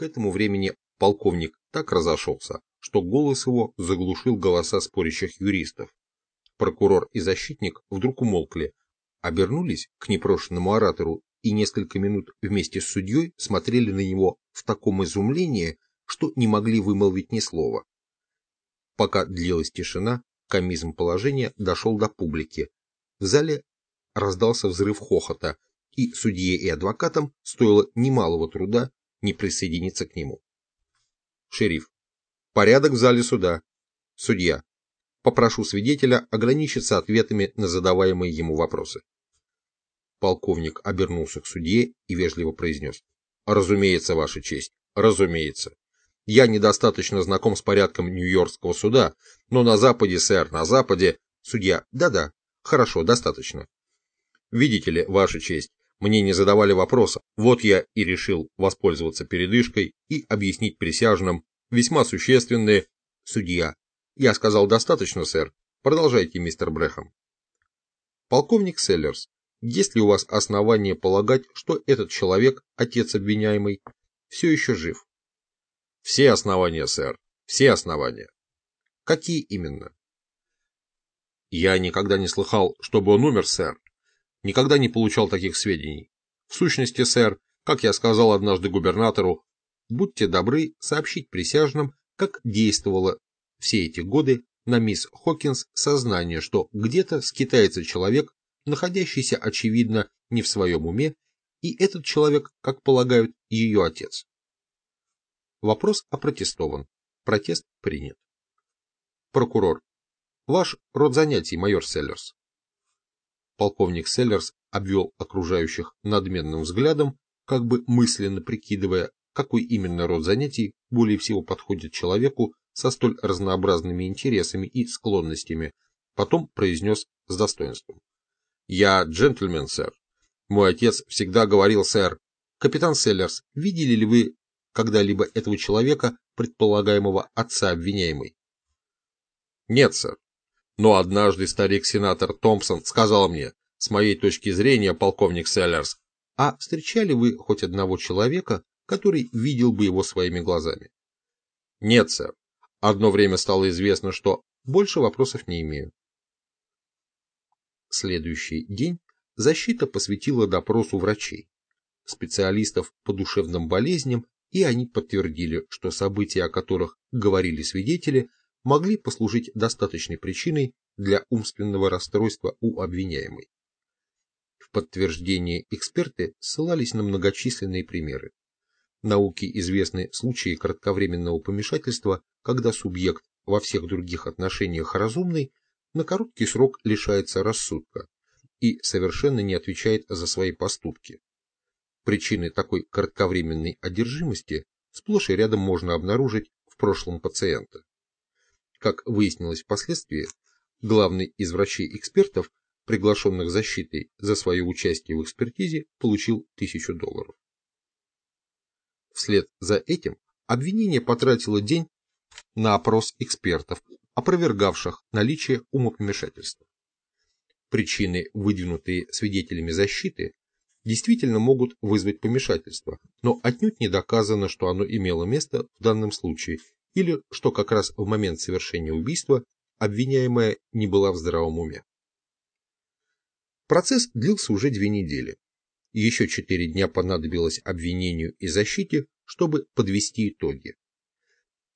К этому времени полковник так разошелся, что голос его заглушил голоса спорящих юристов. Прокурор и защитник вдруг умолкли, обернулись к непрошенному оратору и несколько минут вместе с судьей смотрели на него в таком изумлении, что не могли вымолвить ни слова. Пока длилась тишина, комизм положения дошел до публики. В зале раздался взрыв хохота, и судье и адвокатам стоило немалого труда не присоединиться к нему. Шериф. Порядок в зале суда. Судья. Попрошу свидетеля ограничиться ответами на задаваемые ему вопросы. Полковник обернулся к судье и вежливо произнес. Разумеется, Ваша честь, разумеется. Я недостаточно знаком с порядком Нью-Йоркского суда, но на Западе, сэр, на Западе... Судья, да-да, хорошо, достаточно. Видите ли, Ваша честь, мне не задавали вопроса, вот я и решил воспользоваться передышкой и объяснить присяжным весьма существенные... Судья, я сказал достаточно, сэр. Продолжайте, мистер Брэхэм. Полковник Селлерс, есть ли у вас основания полагать, что этот человек, отец обвиняемый, все еще жив? Все основания, сэр, все основания. Какие именно? Я никогда не слыхал, чтобы он умер, сэр. Никогда не получал таких сведений. В сущности, сэр, как я сказал однажды губернатору, будьте добры сообщить присяжным, как действовало все эти годы на мисс Хокинс сознание, что где-то скитается человек, находящийся, очевидно, не в своем уме, и этот человек, как полагают, ее отец. Вопрос опротестован. Протест принят. Прокурор. Ваш род занятий, майор Селлерс. Полковник Селлерс обвел окружающих надменным взглядом, как бы мысленно прикидывая, какой именно род занятий более всего подходит человеку со столь разнообразными интересами и склонностями, потом произнес с достоинством. «Я джентльмен, сэр. Мой отец всегда говорил, сэр. Капитан Селлерс, видели ли вы когда-либо этого человека, предполагаемого отца обвиняемой?» «Нет, сэр. Но однажды старик-сенатор Томпсон сказал мне, с моей точки зрения, полковник Селлерс, а встречали вы хоть одного человека, который видел бы его своими глазами?» «Нет, сэр. Одно время стало известно, что больше вопросов не имею. Следующий день защита посвятила допросу врачей, специалистов по душевным болезням, и они подтвердили, что события, о которых говорили свидетели, могли послужить достаточной причиной для умственного расстройства у обвиняемой. В подтверждение эксперты ссылались на многочисленные примеры. Науке известны случаи кратковременного помешательства, когда субъект во всех других отношениях разумный на короткий срок лишается рассудка и совершенно не отвечает за свои поступки. Причины такой кратковременной одержимости сплошь и рядом можно обнаружить в прошлом пациента. Как выяснилось впоследствии, главный из врачей-экспертов, приглашенных защитой за свое участие в экспертизе, получил тысячу долларов. Вслед за этим обвинение потратило день на опрос экспертов, опровергавших наличие умопомешательства. Причины, выдвинутые свидетелями защиты, действительно могут вызвать помешательство, но отнюдь не доказано, что оно имело место в данном случае, или что как раз в момент совершения убийства обвиняемая не была в здравом уме. Процесс длился уже две недели. Еще четыре дня понадобилось обвинению и защите, чтобы подвести итоги.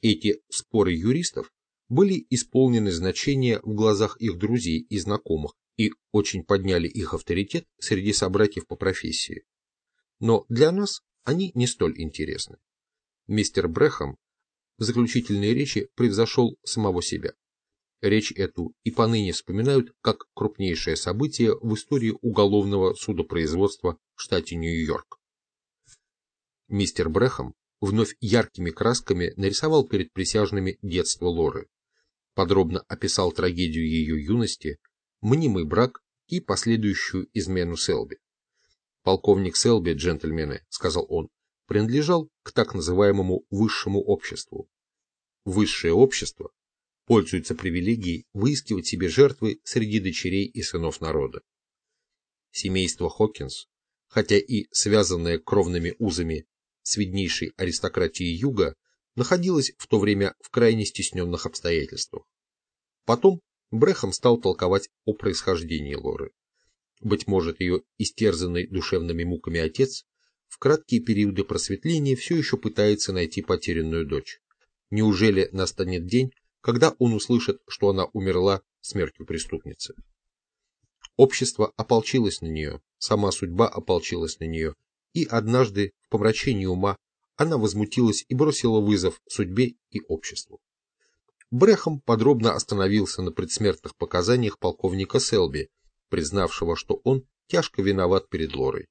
Эти споры юристов были исполнены значения в глазах их друзей и знакомых и очень подняли их авторитет среди собратьев по профессии. Но для нас они не столь интересны. Мистер Брэхам в заключительной речи превзошел самого себя. Речь эту и поныне вспоминают как крупнейшее событие в истории уголовного судопроизводства в штате Нью-Йорк. Мистер Брэхам вновь яркими красками нарисовал перед присяжными детство Лоры. Подробно описал трагедию ее юности, мнимый брак и последующую измену Селби. «Полковник Селби, джентльмены», — сказал он, — принадлежал к так называемому высшему обществу. Высшее общество пользуется привилегией выискивать себе жертвы среди дочерей и сынов народа. Семейство Хокинс, хотя и связанное кровными узами, с виднейшей аристократией Юга, находилась в то время в крайне стесненных обстоятельствах. Потом Брехам стал толковать о происхождении Лоры. Быть может, ее истерзанный душевными муками отец в краткие периоды просветления все еще пытается найти потерянную дочь. Неужели настанет день, когда он услышит, что она умерла смертью преступницы? Общество ополчилось на нее, сама судьба ополчилась на нее, и однажды, в помрачении ума, она возмутилась и бросила вызов судьбе и обществу. Брехом подробно остановился на предсмертных показаниях полковника Селби, признавшего, что он тяжко виноват перед Лорой.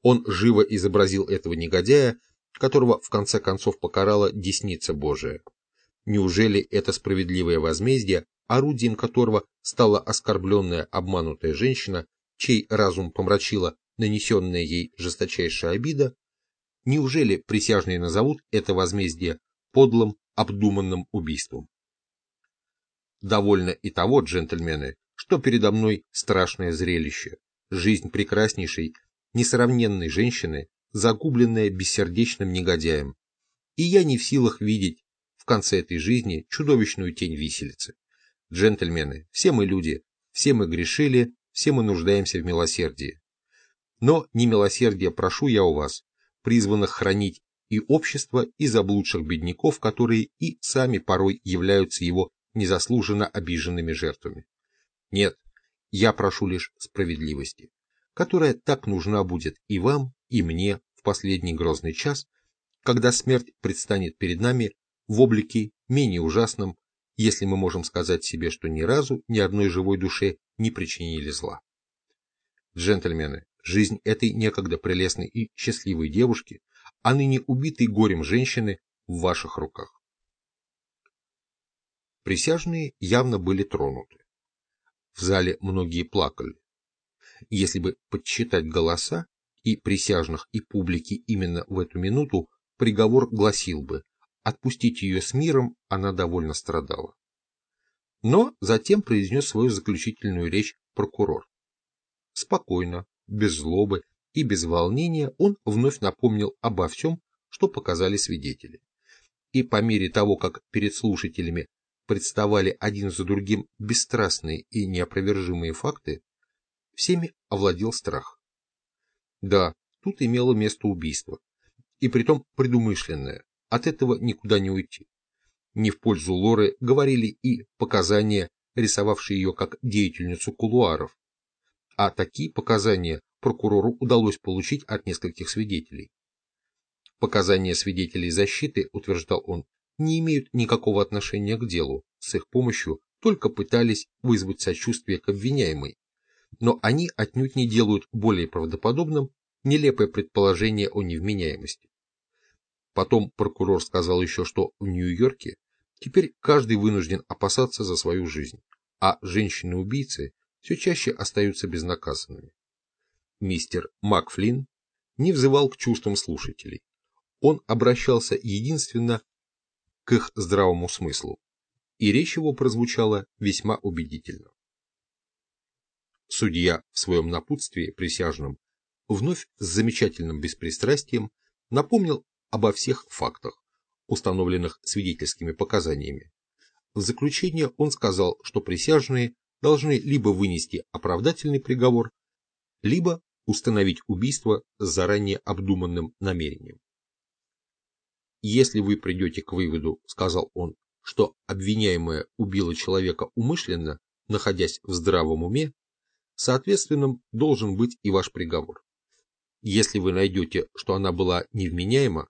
Он живо изобразил этого негодяя, которого в конце концов покарала десница Божия. Неужели это справедливое возмездие, орудием которого стала оскорбленная обманутая женщина, чей разум помрачила нанесенная ей жесточайшая обида, неужели присяжные назовут это возмездие подлым, обдуманным убийством? Довольно и того, джентльмены, что передо мной страшное зрелище, жизнь прекраснейшей, несравненной женщины, загубленная бессердечным негодяем. И я не в силах видеть в конце этой жизни чудовищную тень виселицы. Джентльмены, все мы люди, все мы грешили, все мы нуждаемся в милосердии. Но не милосердие прошу я у вас, призванных хранить и общество, и заблудших бедняков, которые и сами порой являются его незаслуженно обиженными жертвами. Нет, я прошу лишь справедливости, которая так нужна будет и вам, и мне в последний грозный час, когда смерть предстанет перед нами в облике менее ужасном, если мы можем сказать себе, что ни разу ни одной живой душе не причинили зла. Джентльмены, жизнь этой некогда прелестной и счастливой девушки, а ныне убитой горем женщины, в ваших руках. Присяжные явно были тронуты. В зале многие плакали. Если бы подсчитать голоса и присяжных, и публики именно в эту минуту, приговор гласил бы «отпустить ее с миром, она довольно страдала». Но затем произнес свою заключительную речь прокурор. Спокойно, без злобы и без волнения он вновь напомнил обо всем, что показали свидетели. И по мере того, как перед слушателями представали один за другим бесстрастные и неопровержимые факты, всеми овладел страх. Да, тут имело место убийство, и притом предумышленное, от этого никуда не уйти. Не в пользу Лоры говорили и показания, рисовавшие ее как деятельницу кулуаров, а такие показания прокурору удалось получить от нескольких свидетелей. Показания свидетелей защиты, утверждал он, не имеют никакого отношения к делу, с их помощью только пытались вызвать сочувствие к обвиняемой, но они отнюдь не делают более правдоподобным нелепое предположение о невменяемости. Потом прокурор сказал еще, что в Нью-Йорке теперь каждый вынужден опасаться за свою жизнь, а женщины-убийцы все чаще остаются безнаказанными. Мистер Макфлин не взывал к чувствам слушателей. Он обращался единственно к их здравому смыслу, и речь его прозвучала весьма убедительно. Судья в своем напутствии присяжным вновь с замечательным беспристрастием напомнил обо всех фактах, установленных свидетельскими показаниями. В заключение он сказал, что присяжные должны либо вынести оправдательный приговор, либо установить убийство с заранее обдуманным намерением. «Если вы придете к выводу, — сказал он, — что обвиняемая убила человека умышленно, находясь в здравом уме, соответственным должен быть и ваш приговор. Если вы найдете, что она была невменяема,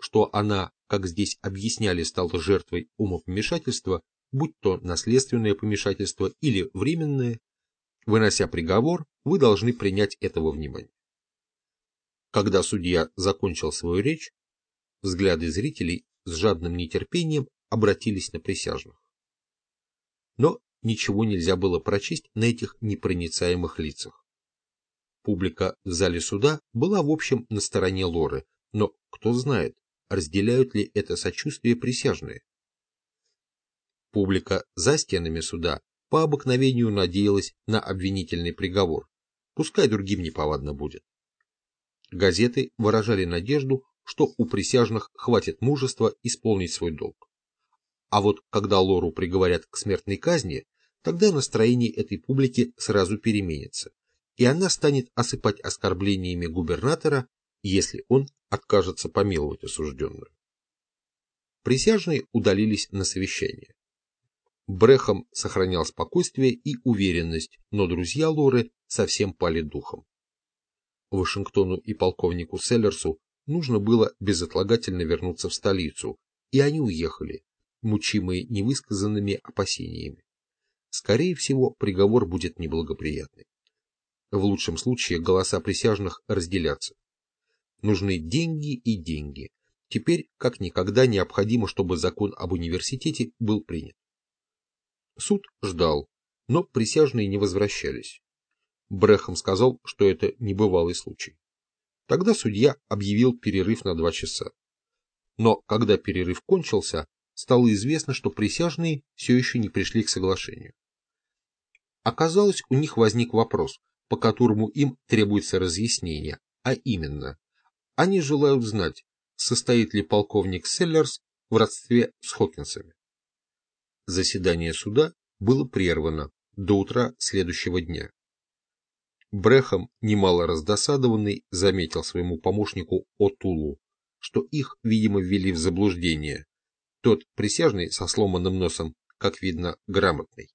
что она, как здесь объясняли, стала жертвой умопомешательства, будь то наследственное помешательство или временное, вынося приговор, вы должны принять этого внимания. Когда судья закончил свою речь, взгляды зрителей с жадным нетерпением обратились на присяжных. Но ничего нельзя было прочесть на этих непроницаемых лицах. Публика в зале суда была в общем на стороне Лоры, но кто знает, разделяют ли это сочувствие присяжные. Публика за стенами суда по обыкновению надеялась на обвинительный приговор, пускай другим неповадно будет. Газеты выражали надежду, что у присяжных хватит мужества исполнить свой долг. А вот когда Лору приговорят к смертной казни, тогда настроение этой публики сразу переменится, и она станет осыпать оскорблениями губернатора, если он откажется помиловать осужденную. Присяжные удалились на совещание. Брехом сохранял спокойствие и уверенность, но друзья Лоры совсем пали духом. Вашингтону и полковнику Селлерсу нужно было безотлагательно вернуться в столицу, и они уехали, мучимые невысказанными опасениями. Скорее всего, приговор будет неблагоприятный. В лучшем случае голоса присяжных разделятся. Нужны деньги и деньги. Теперь, как никогда, необходимо, чтобы закон об университете был принят. Суд ждал, но присяжные не возвращались. Брехом сказал, что это небывалый случай. Тогда судья объявил перерыв на два часа. Но когда перерыв кончился, стало известно, что присяжные все еще не пришли к соглашению. Оказалось, у них возник вопрос, по которому им требуется разъяснение, а именно, они желают знать, состоит ли полковник Селлерс в родстве с Хокинсами. Заседание суда было прервано до утра следующего дня. Брехом, немало раздосадованный, заметил своему помощнику Отулу, что их, видимо, ввели в заблуждение. Тот присяжный со сломанным носом, как видно, грамотный.